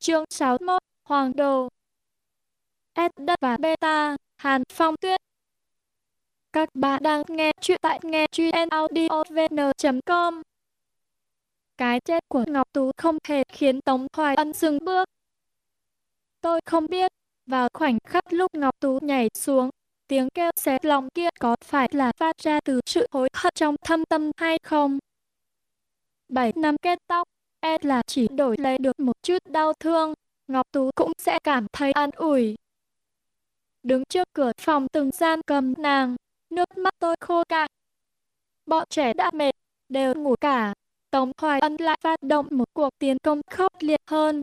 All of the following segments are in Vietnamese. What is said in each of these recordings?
Chương 61 Hoàng Đồ Edda và beta Hàn Phong Tuyết Các bạn đang nghe chuyện tại nghe chuyện audiovn.com Cái chết của Ngọc Tú không thể khiến Tống Hoài Ân dừng bước. Tôi không biết, vào khoảnh khắc lúc Ngọc Tú nhảy xuống, tiếng kêu xé lòng kia có phải là phát ra từ sự hối hận trong thâm tâm hay không? Bảy năm kết tóc, e là chỉ đổi lấy được một chút đau thương, Ngọc Tú cũng sẽ cảm thấy an ủi. Đứng trước cửa phòng từng gian cầm nàng, nước mắt tôi khô cạn. Bọn trẻ đã mệt, đều ngủ cả. Tống Hoài Ân lại phát động một cuộc tiến công khốc liệt hơn.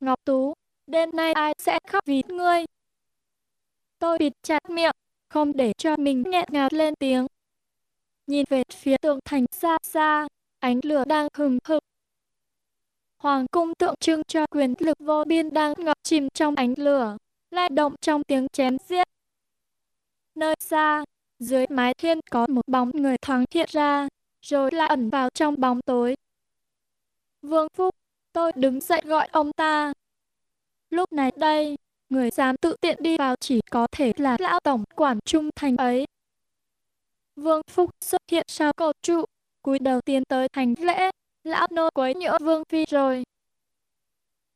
Ngọc Tú, đêm nay ai sẽ khóc vì ngươi? Tôi bịt chặt miệng, không để cho mình nghẹn ngào lên tiếng. Nhìn về phía tường thành xa xa, ánh lửa đang hừng hực. Hoàng cung tượng trưng cho quyền lực vô biên đang ngập chìm trong ánh lửa, lai động trong tiếng chém giết. Nơi xa, dưới mái thiên có một bóng người thoáng hiện ra, rồi lại ẩn vào trong bóng tối. Vương Phúc, tôi đứng dậy gọi ông ta. Lúc này đây, người dám tự tiện đi vào chỉ có thể là lão tổng quản trung thành ấy. Vương Phúc xuất hiện sau cột trụ, cúi đầu tiến tới hành lễ, lão nô quấy nhiễu Vương Phi rồi.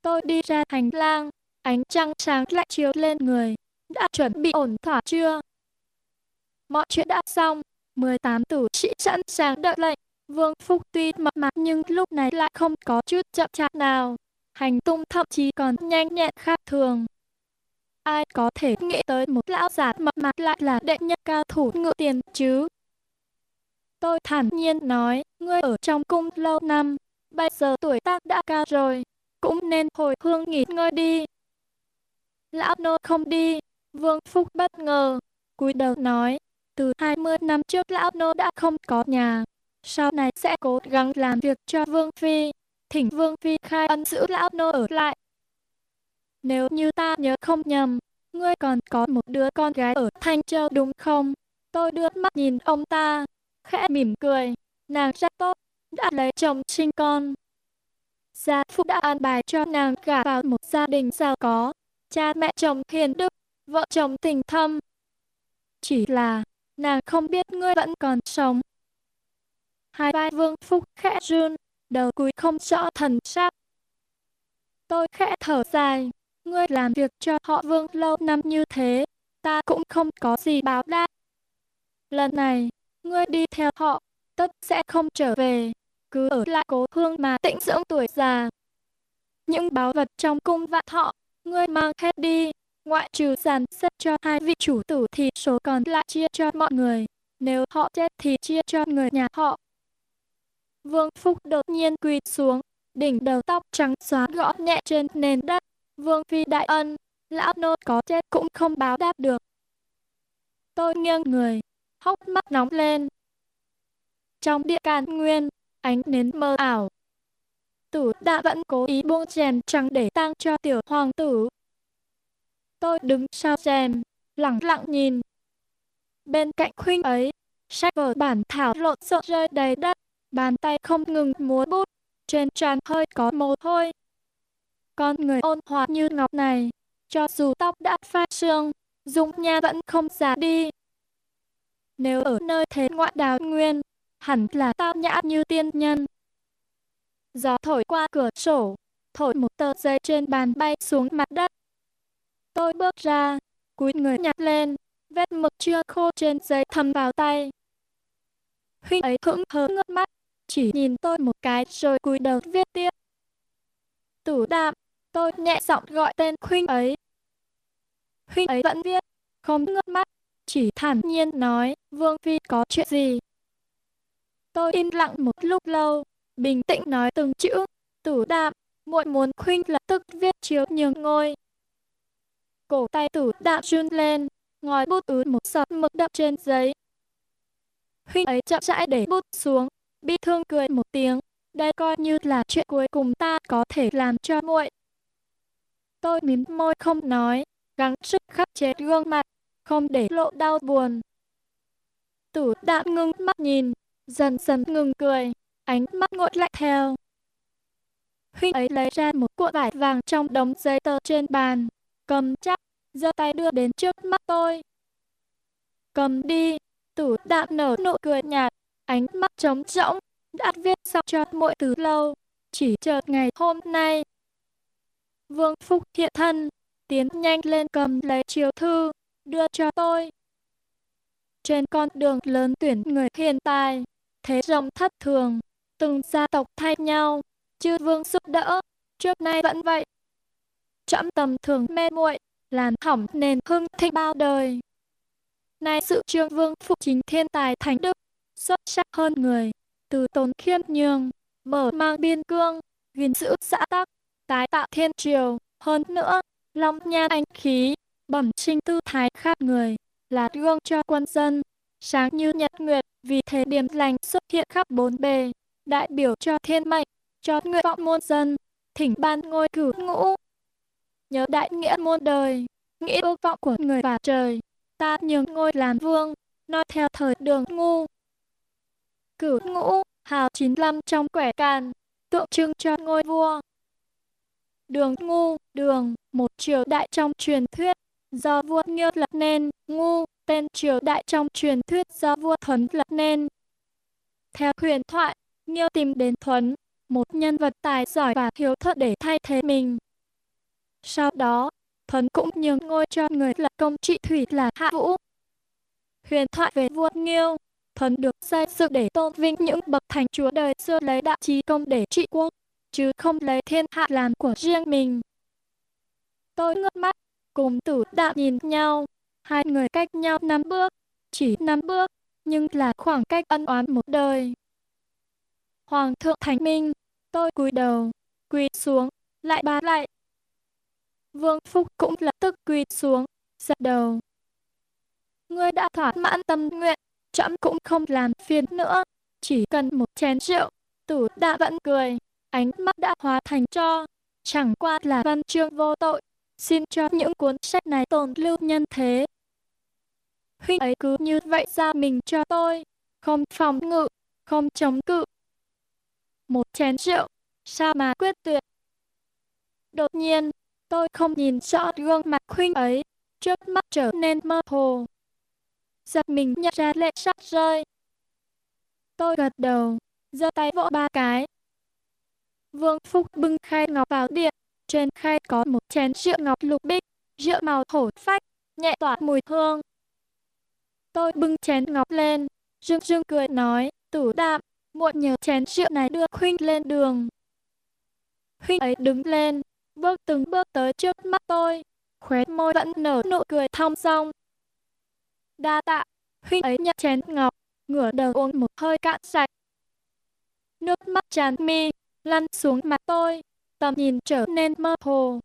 Tôi đi ra hành lang, ánh trăng sáng lại chiếu lên người, đã chuẩn bị ổn thỏa chưa? Mọi chuyện đã xong, 18 tử sĩ sẵn sàng đợi lệnh. Vương Phúc tuy mập mạp nhưng lúc này lại không có chút chậm chạp nào. Hành tung thậm chí còn nhanh nhẹn khác thường. Ai có thể nghĩ tới một lão già mập mạp lại là đệ nhất cao thủ ngự tiền chứ? Tôi thản nhiên nói, ngươi ở trong cung lâu năm, bây giờ tuổi tác đã cao rồi, cũng nên hồi hương nghỉ ngơi đi. Lão nô không đi, Vương Phúc bất ngờ, cúi đầu nói, từ 20 năm trước lão nô đã không có nhà, sau này sẽ cố gắng làm việc cho Vương Phi, thỉnh Vương Phi khai ân giữ lão nô ở lại. Nếu như ta nhớ không nhầm, ngươi còn có một đứa con gái ở Thanh Châu đúng không? Tôi đưa mắt nhìn ông ta, khẽ mỉm cười, nàng rất tốt, đã lấy chồng sinh con. Gia phụ đã an bài cho nàng gả vào một gia đình giàu có, cha mẹ chồng hiền đức, vợ chồng tình thâm. Chỉ là, nàng không biết ngươi vẫn còn sống. Hai vai vương phúc khẽ run, đầu cúi không rõ thần sắc. Tôi khẽ thở dài, ngươi làm việc cho họ vương lâu năm như thế, ta cũng không có gì báo đáp. Lần này, ngươi đi theo họ, tất sẽ không trở về, cứ ở lại cố hương mà tĩnh dưỡng tuổi già. Những báu vật trong cung vạn thọ, ngươi mang hết đi, ngoại trừ giàn xếp cho hai vị chủ tử thì số còn lại chia cho mọi người, nếu họ chết thì chia cho người nhà họ. Vương Phúc đột nhiên quỳ xuống, đỉnh đầu tóc trắng xóa gõ nhẹ trên nền đất. Vương Phi đại ân, lão nô có chết cũng không báo đáp được. Tôi nghiêng người, hốc mắt nóng lên. Trong địa càn nguyên, ánh nến mơ ảo. Tử đã vẫn cố ý buông rèm trắng để tang cho tiểu hoàng tử. Tôi đứng sau rèm, lặng lặng nhìn. Bên cạnh khuynh ấy, sách vở bản thảo lộn xộn rơi đầy đất, bàn tay không ngừng múa bút, trên trán hơi có mồ hôi. Con người ôn hòa như ngọc này, cho dù tóc đã phai sương, dung nha vẫn không già đi. Nếu ở nơi thế ngoại đào nguyên, hẳn là tao nhã như tiên nhân. Gió thổi qua cửa sổ, thổi một tờ giấy trên bàn bay xuống mặt đất. Tôi bước ra, cúi người nhặt lên, vết mực chưa khô trên giấy thấm vào tay. Huynh ấy hững hờ ngước mắt, chỉ nhìn tôi một cái rồi cúi đầu viết tiếp. Tủ đạm, tôi nhẹ giọng gọi tên Huynh ấy. Huynh ấy vẫn viết, không ngước mắt, chỉ thản nhiên nói, Vương Phi có chuyện gì. Tôi im lặng một lúc lâu, bình tĩnh nói từng chữ, tử đạm, muội muốn khuynh lập tức viết chiếu nhường ngôi. Cổ tay tử đạm run lên, ngòi bút ứ một giọt mực đậm trên giấy. Huynh ấy chậm rãi để bút xuống, bi thương cười một tiếng, đây coi như là chuyện cuối cùng ta có thể làm cho muội. Tôi mím môi không nói, gắng sức khắc chế gương mặt, không để lộ đau buồn. Tử đạm ngưng mắt nhìn, dần dần ngừng cười, ánh mắt ngội lạnh theo. Huynh ấy lấy ra một cuộn vải vàng trong đống giấy tờ trên bàn, cầm chắc, giơ tay đưa đến trước mắt tôi. Cầm đi, tử đạm nở nụ cười nhạt, ánh mắt trống rỗng, đã viết xong cho mỗi từ lâu, chỉ chờ ngày hôm nay. Vương Phúc hiện thân, tiến nhanh lên cầm lấy chiếu thư, đưa cho tôi. Trên con đường lớn tuyển người hiện tài, thế rồng thất thường, từng gia tộc thay nhau, chư vương giúp đỡ, trước nay vẫn vậy. Trẫm tầm thường mê muội, làm hỏng nền hưng thịnh bao đời. Nay sự trương vương phục chính thiên tài thánh đức, xuất sắc hơn người, từ tốn khiêm nhường, mở mang biên cương, gìn giữ xã tắc, tái tạo thiên triều, hơn nữa, long nhan anh khí, bẩm sinh tư thái khác người, là gương cho quân dân, sáng như nhật nguyệt, vì thế điểm lành xuất hiện khắp bốn bề, đại biểu cho thiên mệnh, cho nguyện vọng muôn dân, thỉnh ban ngôi cử ngũ. Nhớ đại nghĩa muôn đời, nghĩ ước vọng của người và trời, ta nhường ngôi làm vương, nói theo thời đường ngu. cử ngũ, hào 95 trong quẻ càn, tượng trưng cho ngôi vua. Đường ngu, đường, một triều đại trong truyền thuyết, do vua Nghiêu lập nên, ngu, tên triều đại trong truyền thuyết do vua Thuấn lập nên. Theo huyền thoại, Nghiêu tìm đến Thuấn, một nhân vật tài giỏi và hiếu thuận để thay thế mình. Sau đó, Thuấn cũng nhường ngôi cho người lập công trị thủy là Hạ Vũ. Huyền thoại về vua Nghiêu, Thuấn được xây dựng để tôn vinh những bậc thành chúa đời xưa lấy đạo trí công để trị quốc, chứ không lấy thiên hạ làm của riêng mình. Tôi ngước mắt, cùng tử đạo nhìn nhau, hai người cách nhau năm bước, chỉ năm bước, nhưng là khoảng cách ân oán một đời. Hoàng thượng Thánh Minh, tôi cúi đầu, quỳ xuống, lại ba lại. Vương Phúc cũng lập tức quỳ xuống, dập đầu. Ngươi đã thỏa mãn tâm nguyện, trẫm cũng không làm phiền nữa, chỉ cần một chén rượu. Tử đã vẫn cười, ánh mắt đã hóa thành cho, chẳng qua là văn chương vô tội, xin cho những cuốn sách này tồn lưu nhân thế. Huynh ấy cứ như vậy ra mình cho tôi, không phòng ngự, không chống cự. Một chén rượu, sao mà quyết tuyệt. Đột nhiên, tôi không nhìn rõ gương mặt huynh ấy, trước mắt trở nên mơ hồ. Giật mình nhận ra lệ sắp rơi. Tôi gật đầu, giơ tay vỗ ba cái. Vương Phúc bưng khay ngọc vào điện, trên khay có một chén rượu ngọc lục bích, rượu màu hổ phách, nhẹ tỏa mùi hương. Tôi bưng chén ngọc lên, dương dương cười nói, tử đạm, muộn nhờ chén rượu này đưa huynh lên đường. Huynh ấy đứng lên, bước từng bước tới trước mắt tôi, khóe môi vẫn nở nụ cười thong dong. Đa tạ, huynh ấy nhận chén ngọc, ngửa đầu uống một hơi cạn sạch. Nước mắt tràn mi, lăn xuống mặt tôi, tầm nhìn trở nên mơ hồ.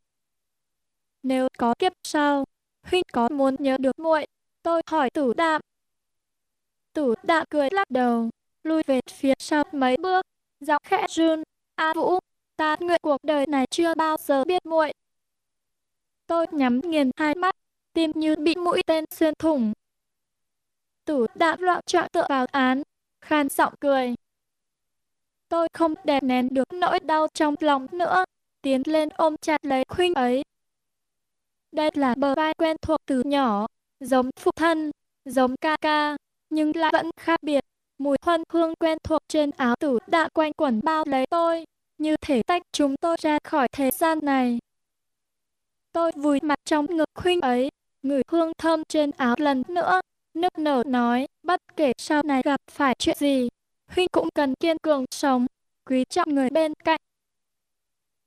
Nếu có kiếp sau, huynh có muốn nhớ được muội, tôi hỏi tử đạm. Tử đạm cười lắc đầu, lui về phía sau mấy bước, giọng khẽ run, A Vũ, ta nguyện cuộc đời này chưa bao giờ biết muội. Tôi nhắm nghiền hai mắt, tim như bị mũi tên xuyên thủng. Tử đạm loạn trọng tựa vào án, khan giọng cười. Tôi không đè nén được nỗi đau trong lòng nữa, tiến lên ôm chặt lấy khuynh ấy. Đây là bờ vai quen thuộc từ nhỏ, giống phụ thân, giống ca ca, nhưng lại vẫn khác biệt. Mùi huân hương quen thuộc trên áo tử đã quanh quẩn bao lấy tôi, như thể tách chúng tôi ra khỏi thế gian này. Tôi vùi mặt trong ngực khuynh ấy, ngửi hương thơm trên áo lần nữa, nức nở nói, bất kể sau này gặp phải chuyện gì, Huynh cũng cần kiên cường sống, quý trọng người bên cạnh.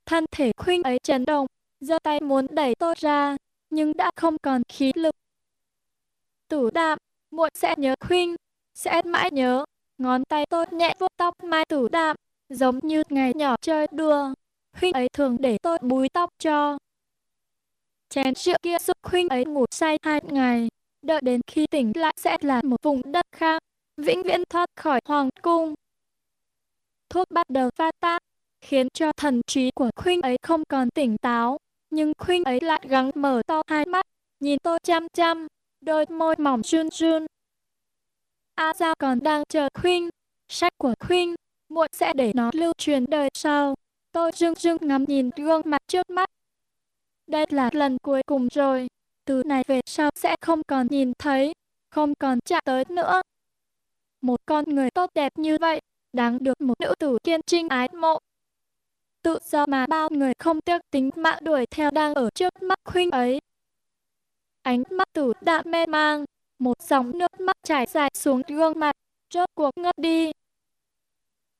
Thân thể khuynh ấy chấn động, giơ tay muốn đẩy tôi ra, nhưng đã không còn khí lực. Tủ đạm, muội sẽ nhớ khuynh, sẽ mãi nhớ. Ngón tay tôi nhẹ vuốt tóc mai tủ đạm, giống như ngày nhỏ chơi đùa. Huynh ấy thường để tôi búi tóc cho. Chén rượu kia giúp Huynh ấy ngủ say hai ngày, đợi đến khi tỉnh lại sẽ là một vùng đất khác vĩnh viễn thoát khỏi hoàng cung. Thuốc bắt đầu pha tác, khiến cho thần trí của Khuynh ấy không còn tỉnh táo, nhưng Khuynh ấy lại gắng mở to hai mắt, nhìn tôi chăm chăm, đôi môi mỏng run run. A Giao còn đang chờ Khuynh, sách của Khuynh, muội sẽ để nó lưu truyền đời sau. Tôi rưng rưng ngắm nhìn gương mặt trước mắt. Đây là lần cuối cùng rồi, từ này về sau sẽ không còn nhìn thấy, không còn chạm tới nữa. Một con người tốt đẹp như vậy, đáng được một nữ tử kiên trinh ái mộ. Tự do mà bao người không tiếc tính mạng đuổi theo đang ở trước mắt huynh ấy. Ánh mắt tử đã mê mang, một dòng nước mắt chảy dài xuống gương mặt, rốt cuộc ngất đi.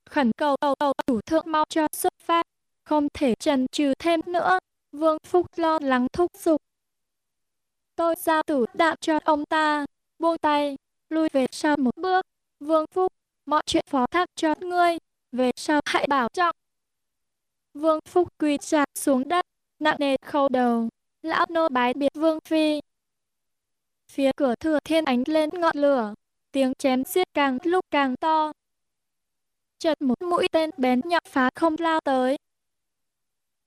Khẩn cầu cầu cầu chủ thượng mau cho xuất phát, không thể trần trừ thêm nữa. Vương Phúc lo lắng thúc giục. Tôi giao tử đạm cho ông ta, buông tay, lui về sau một bước. Vương Phúc, mọi chuyện phó thác cho ngươi, về sau hãy bảo trọng. Vương Phúc quỳ chặt xuống đất, nặng nề khâu đầu, lão nô bái biệt Vương Phi. Phía cửa thừa thiên ánh lên ngọn lửa, tiếng chém giết càng lúc càng to. Chợt một mũi tên bén nhọn phá không lao tới.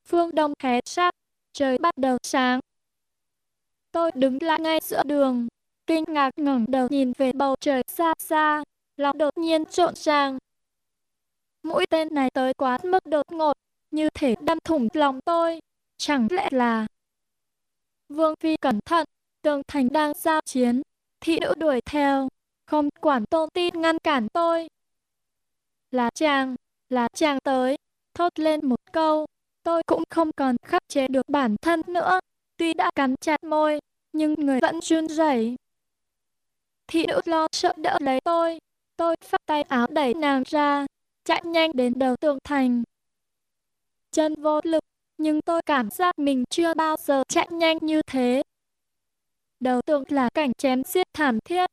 Phương Đông hé sắc, trời bắt đầu sáng. Tôi đứng lại ngay giữa đường, kinh ngạc ngẩng đầu nhìn về bầu trời xa xa, lòng đột nhiên trộn ràng. Mũi tên này tới quá mức đột ngột, như thể đâm thủng lòng tôi. Chẳng lẽ là... Vương Phi cẩn thận, tường thành đang giao chiến, thị nữ đuổi theo, không quản tôn tin ngăn cản tôi. Là chàng, là chàng tới, thốt lên một câu, tôi cũng không còn khắc chế được bản thân nữa. Tuy đã cắn chặt môi, nhưng người vẫn run rẩy. Thị nữ lo sợ đỡ lấy tôi, tôi phát tay áo đẩy nàng ra, chạy nhanh đến đầu tường thành. Chân vô lực, nhưng tôi cảm giác mình chưa bao giờ chạy nhanh như thế. Đầu tượng là cảnh chém giết thảm thiết.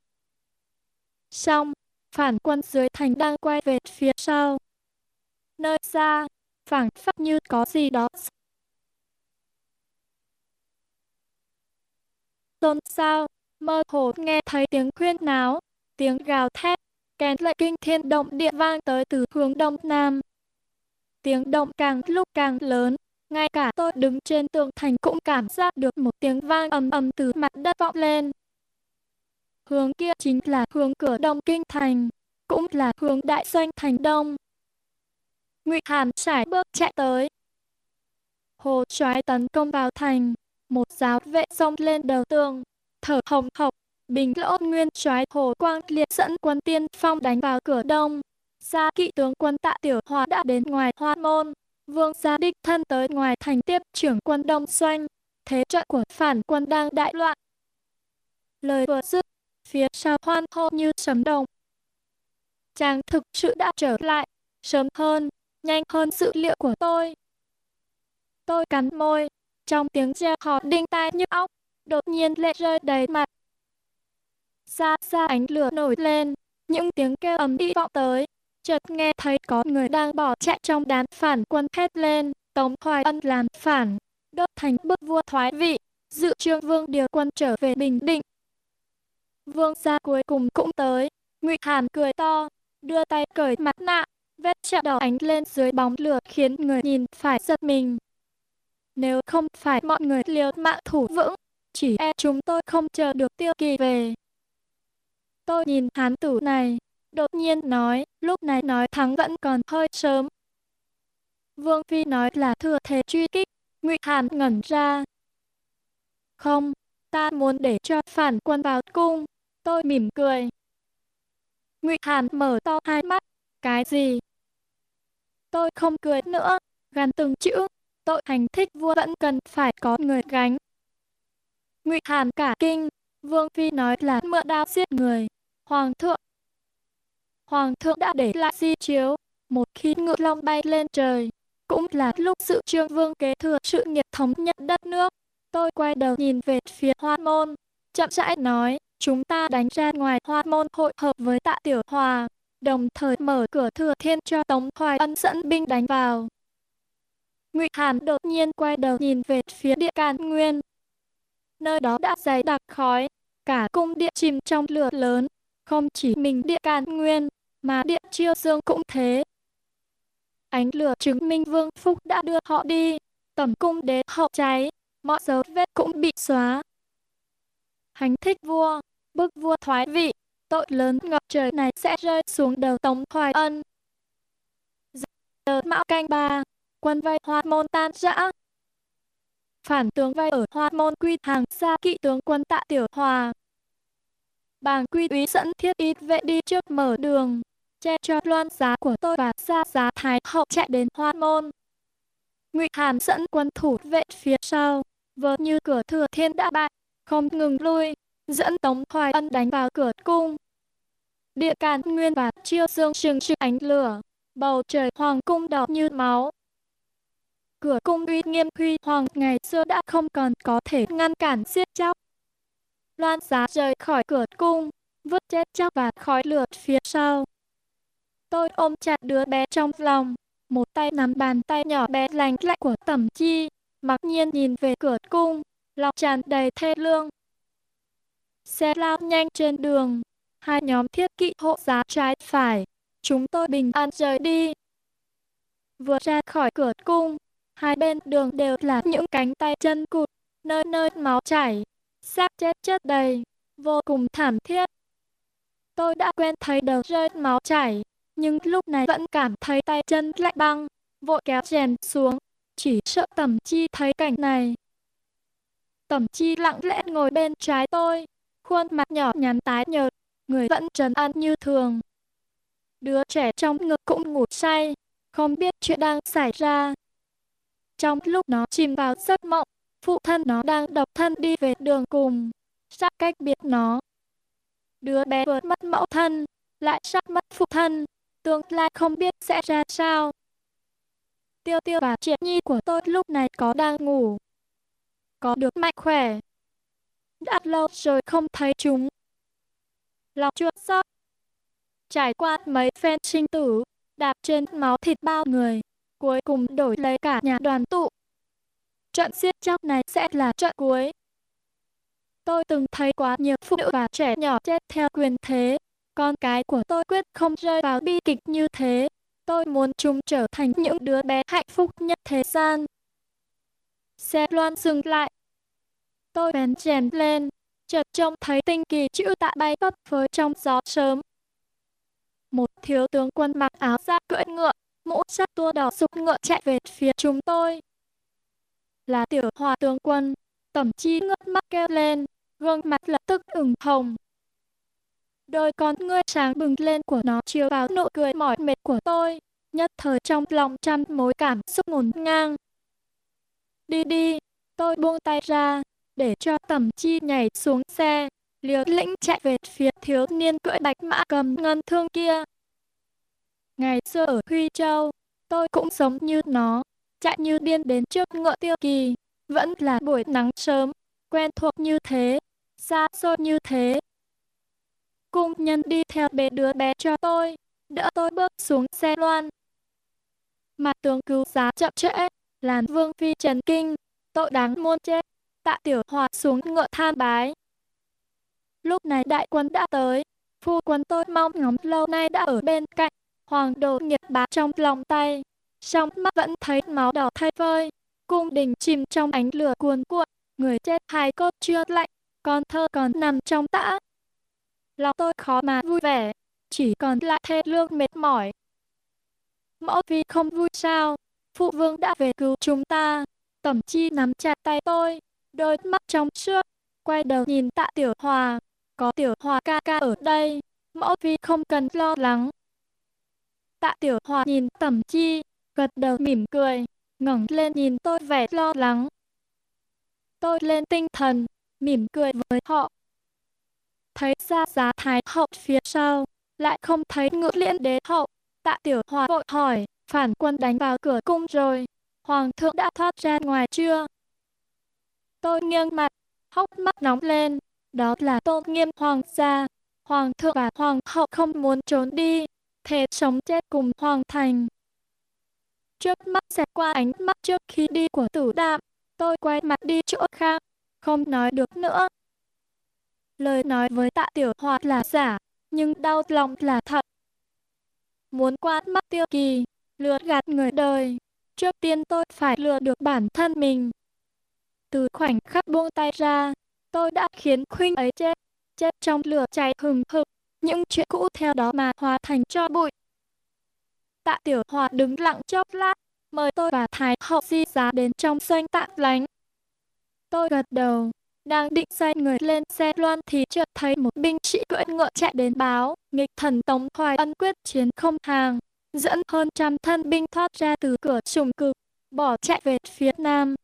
Xong, phản quân dưới thành đang quay về phía sau. Nơi xa, phảng phất như có gì đó. Tôn sao, mơ hồ nghe thấy tiếng khuyên náo, tiếng gào thét, kèn lại kinh thiên động địa vang tới từ hướng đông nam. Tiếng động càng lúc càng lớn, ngay cả tôi đứng trên tường thành cũng cảm giác được một tiếng vang ầm ầm từ mặt đất vọng lên. Hướng kia chính là hướng cửa đông kinh thành, cũng là hướng đại doanh thành đông. Ngụy Hàm sải bước chạy tới. Hồ Soái tấn công vào thành, một giáo vệ xông lên đầu tường, thở hồng hộc, bình lỗ nguyên Soái hồ quang liệt dẫn quân tiên phong đánh vào cửa đông. Gia kỵ tướng quân tạ tiểu hòa đã đến ngoài hoa môn, vương gia đích thân tới ngoài thành tiếp trưởng quân đông xoanh thế trận của phản quân đang đại loạn. Lời vừa dứt, phía sau hoan hô như sấm đồng. Chàng thực sự đã trở lại, sớm hơn, nhanh hơn dữ liệu của tôi. Tôi cắn môi, trong tiếng reo hò đinh tai như óc, đột nhiên lệ rơi đầy mặt. Xa xa ánh lửa nổi lên, những tiếng kêu ầm ĩ vọng tới, chợt nghe thấy có người đang bỏ chạy trong đám phản quân hét lên, Tống Hoài Ân làm phản, đốt thành bức vua thoái vị, dự trương vương điều quân trở về Bình Định. Vương gia cuối cùng cũng tới, Ngụy Hàn cười to, đưa tay cởi mặt nạ, vết sẹo đỏ ánh lên dưới bóng lửa khiến người nhìn phải giật mình. Nếu không phải mọi người liều mạng thủ vững, chỉ e chúng tôi không chờ được tiêu kỳ về. Tôi nhìn hán tử này, đột nhiên nói, lúc này nói thắng vẫn còn hơi sớm. Vương Phi nói là thừa thế truy kích, Ngụy Hàn ngẩn ra. Không, ta muốn để cho phản quân vào cung, tôi mỉm cười. Ngụy Hàn mở to hai mắt, cái gì? Tôi không cười nữa, gắn từng chữ, tội hành thích vua vẫn cần phải có người gánh. Ngụy Hàn cả kinh, Vương Phi nói là mượn đao giết người. Hoàng thượng Hoàng thượng đã để lại di chiếu, một khi ngự long bay lên trời, cũng là lúc sự trương vương kế thừa sự nghiệp thống nhất đất nước. Tôi quay đầu nhìn về phía hoa môn, chậm rãi nói, chúng ta đánh ra ngoài hoa môn hội hợp với tạ tiểu hòa, đồng thời mở cửa thừa thiên cho Tống Hoài Ân dẫn binh đánh vào. Ngụy Hàn đột nhiên quay đầu nhìn về phía địa càn nguyên. Nơi đó đã dày đặc khói, cả cung điện chìm trong lửa lớn, không chỉ mình địa càn nguyên, mà điện chiêu dương cũng thế. Ánh lửa chứng minh Vương Phúc đã đưa họ đi, tẩm cung đế hậu cháy, mọi dấu vết cũng bị xóa. Hành thích vua, bức vua thoái vị, tội lớn ngập trời này sẽ rơi xuống đầu Tống Hoài Ân. Giờ mão canh ba, quân vây hoa môn tan rã. Phản tướng vây ở hoa môn quy hàng xa kỵ tướng quân tạ tiểu hòa. Bàng quy úy dẫn thiết ít vệ đi trước mở đường, che cho loan giá của tôi và xa giá thái hậu chạy đến hoa môn. Ngụy Hàn dẫn quân thủ vệ phía sau, vờ như cửa thừa thiên đã bại, không ngừng lui, dẫn Tống Hoài Ân đánh vào cửa cung. Địa Càn Nguyên và Chiêu Dương trừng trừng ánh lửa, bầu trời hoàng cung đỏ như máu. Cửa cung uy nghiêm huy hoàng ngày xưa đã không còn có thể ngăn cản giết chóc. Loan giá rời khỏi cửa cung, vứt chết chóc và khói lửa phía sau. Tôi ôm chặt đứa bé trong lòng, một tay nắm bàn tay nhỏ bé lành lạnh của tẩm chi, mặc nhiên nhìn về cửa cung, lòng tràn đầy thê lương. Xe lao nhanh trên đường, hai nhóm thiết kỵ hộ giá trái phải, chúng tôi bình an rời đi. Vừa ra khỏi cửa cung, hai bên đường đều là những cánh tay chân cụt, nơi nơi máu chảy, xác chết chất đầy, vô cùng thảm thiết. Tôi đã quen thấy đầu rơi máu chảy, nhưng lúc này vẫn cảm thấy tay chân lạnh băng, vội kéo chèn xuống, chỉ sợ tẩm chi thấy cảnh này. Tẩm chi lặng lẽ ngồi bên trái tôi, khuôn mặt nhỏ nhắn tái nhợt, người vẫn trần an như thường. Đứa trẻ trong ngực cũng ngủ say, không biết chuyện đang xảy ra. Trong lúc nó chìm vào giấc mộng, phụ thân nó đang độc thân đi về đường cùng, sát cách biệt nó. Đứa bé vừa mất mẫu thân, lại sắp mất phụ thân, tương lai không biết sẽ ra sao. Tiêu tiêu và triệt nhi của tôi lúc này có đang ngủ. Có được mạnh khỏe. Đã lâu rồi không thấy chúng. Lòng chua xót. Trải qua mấy phen sinh tử, đạp trên máu thịt bao người, cuối cùng đổi lấy cả nhà đoàn tụ. Trận giết chóc này sẽ là trận cuối. Tôi từng thấy quá nhiều phụ nữ và trẻ nhỏ chết theo quyền thế, con cái của tôi quyết không rơi vào bi kịch như thế. Tôi muốn chúng trở thành những đứa bé hạnh phúc nhất thế gian. Xe loan dừng lại. Tôi bén chèn lên, chợt trông thấy tinh kỳ chữ tạ bay phấp phới trong gió sớm. Một thiếu tướng quân mặc áo da cưỡi ngựa, mũ sắt tua đỏ sụp ngựa chạy về phía chúng tôi. Là tiểu hòa tướng quân, tẩm chi ngước mắt kêu lên, gương mặt lập tức ửng hồng, Đôi con ngươi sáng bừng lên của nó chiếu vào nụ cười mỏi mệt của tôi. Nhất thời trong lòng trăm mối cảm xúc ngổn ngang. Đi đi, tôi buông tay ra, để cho tầm chi nhảy xuống xe, liều lĩnh chạy về phía thiếu niên cưỡi bạch mã cầm ngân thương kia. Ngày xưa ở Huy Châu, tôi cũng giống như nó, chạy như điên đến trước ngựa tiêu kỳ, vẫn là buổi nắng sớm, quen thuộc như thế, xa xôi như thế, cung nhân đi theo bế đứa bé cho tôi, đỡ tôi bước xuống xe loan. Mặt tướng cứu giá chậm trễ, làm vương phi trần kinh, tội đáng muôn chết, tạ tiểu hòa xuống ngựa tham bái. Lúc này đại quân đã tới, phu quân tôi mong ngóng lâu nay đã ở bên cạnh, hoàng đồ nghiệt bá trong lòng tay, trong mắt vẫn thấy máu đỏ thay vơi, cung đình chìm trong ánh lửa cuồn cuộn, người chết hai cốt chưa lạnh, con thơ còn nằm trong tã, lòng tôi khó mà vui vẻ, chỉ còn lại thê lương mệt mỏi. Mẫu phi không vui sao, phụ vương đã về cứu chúng ta, tẩm chi nắm chặt tay tôi, đôi mắt trong suốt, quay đầu nhìn tạ tiểu hòa, có tiểu hòa ca ca ở đây, mẫu phi không cần lo lắng. Tạ tiểu hòa nhìn tẩm chi, gật đầu mỉm cười, ngẩng lên nhìn tôi vẻ lo lắng. Tôi lên tinh thần, mỉm cười với họ, thấy ra giá thái hậu phía sau, lại không thấy ngự liễn đế hậu. Tạ tiểu hòa vội hỏi, phản quân đánh vào cửa cung rồi, hoàng thượng đã thoát ra ngoài chưa? Tôi nghiêng mặt, hốc mắt nóng lên, đó là tôn nghiêm hoàng gia. Hoàng thượng và hoàng hậu không muốn trốn đi, thề sống chết cùng hoàng thành. Trước mắt xẹt qua ánh mắt trước khi đi của tử đạm, tôi quay mặt đi chỗ khác, không nói được nữa. Lời nói với tạ tiểu hòa là giả, nhưng đau lòng là thật. Muốn quát mắt tiêu kỳ, lừa gạt người đời. Trước tiên tôi phải lừa được bản thân mình. Từ khoảnh khắc buông tay ra, tôi đã khiến khuynh ấy chết, chết trong lửa cháy hừng hực. Những chuyện cũ theo đó mà hóa thành cho bụi. Tạ tiểu hòa đứng lặng chốc lát, mời tôi và Thái hậu di giá đến trong doanh tạ lánh. Tôi gật đầu, đang định sai người lên xe loan thì chợt thấy một binh sĩ cưỡi ngựa chạy đến báo, nghịch thần Tống Hoài Ân quyết chiến không hàng, dẫn hơn trăm thân binh thoát ra từ cửa trùng cực, bỏ chạy về phía nam.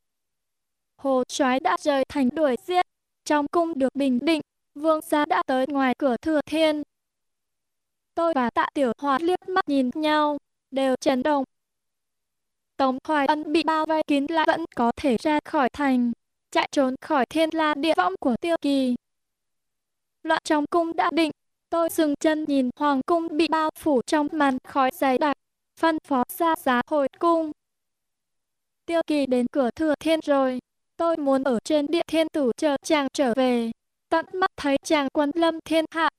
Hồ soái đã rời thành đuổi giết, trong cung được bình định, vương gia đã tới ngoài cửa thừa thiên. Tôi và tạ tiểu hòa liếc mắt nhìn nhau, đều chấn động. Tống Hoài Ân bị bao vây kín lại vẫn có thể ra khỏi thành, chạy trốn khỏi thiên la địa võng của tiêu kỳ. Loạn trong cung đã định, tôi dừng chân nhìn hoàng cung bị bao phủ trong màn khói dày đặc, phân phó ra giá hồi cung. Tiêu kỳ đến cửa thừa thiên rồi, tôi muốn ở trên địa thiên tử chờ chàng trở về, tận mắt thấy chàng quân lâm thiên hạ,